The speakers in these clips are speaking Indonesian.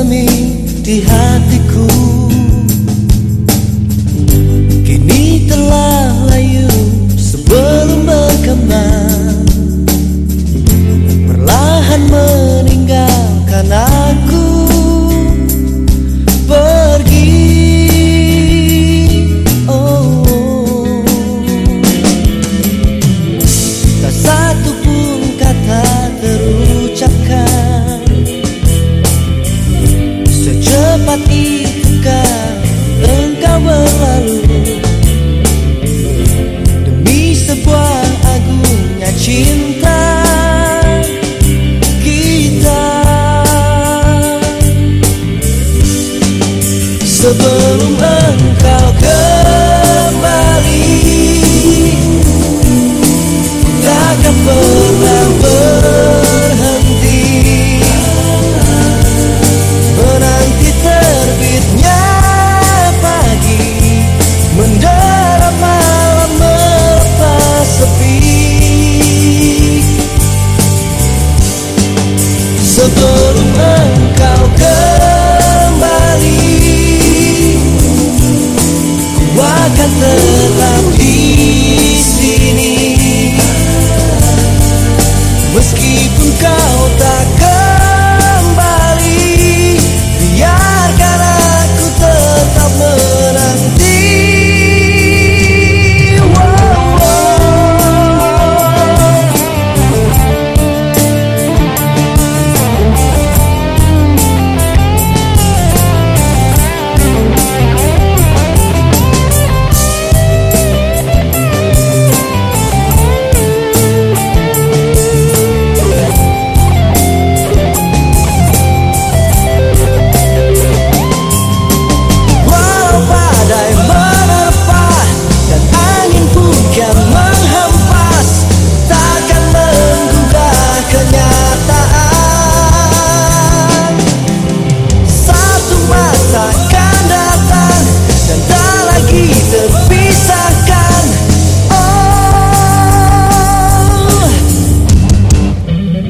semi di hatiku. Kini telah layu sebelum berkembang. Perlahan meninggalkan aku. Pergi. Oh, oh. Tak satu pun kata sebelum engkau kembali. Takkan pernah berhenti. Menanti terbitnya pagi mendarat malam melepas sepi. Sebelum engkau because the love terpisahkan. Oh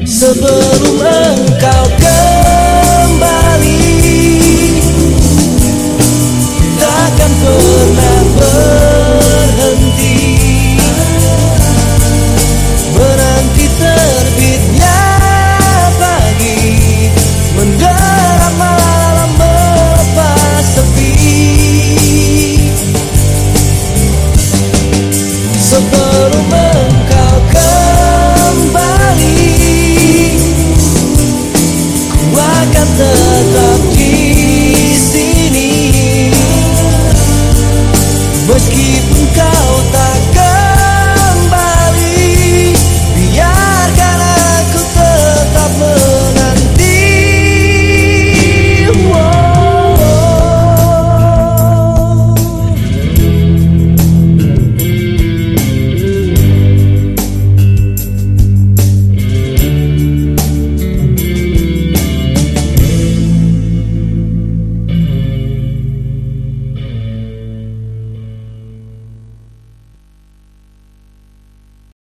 sebelum engkau kembali takkan pernah tetap di sini. Meskipun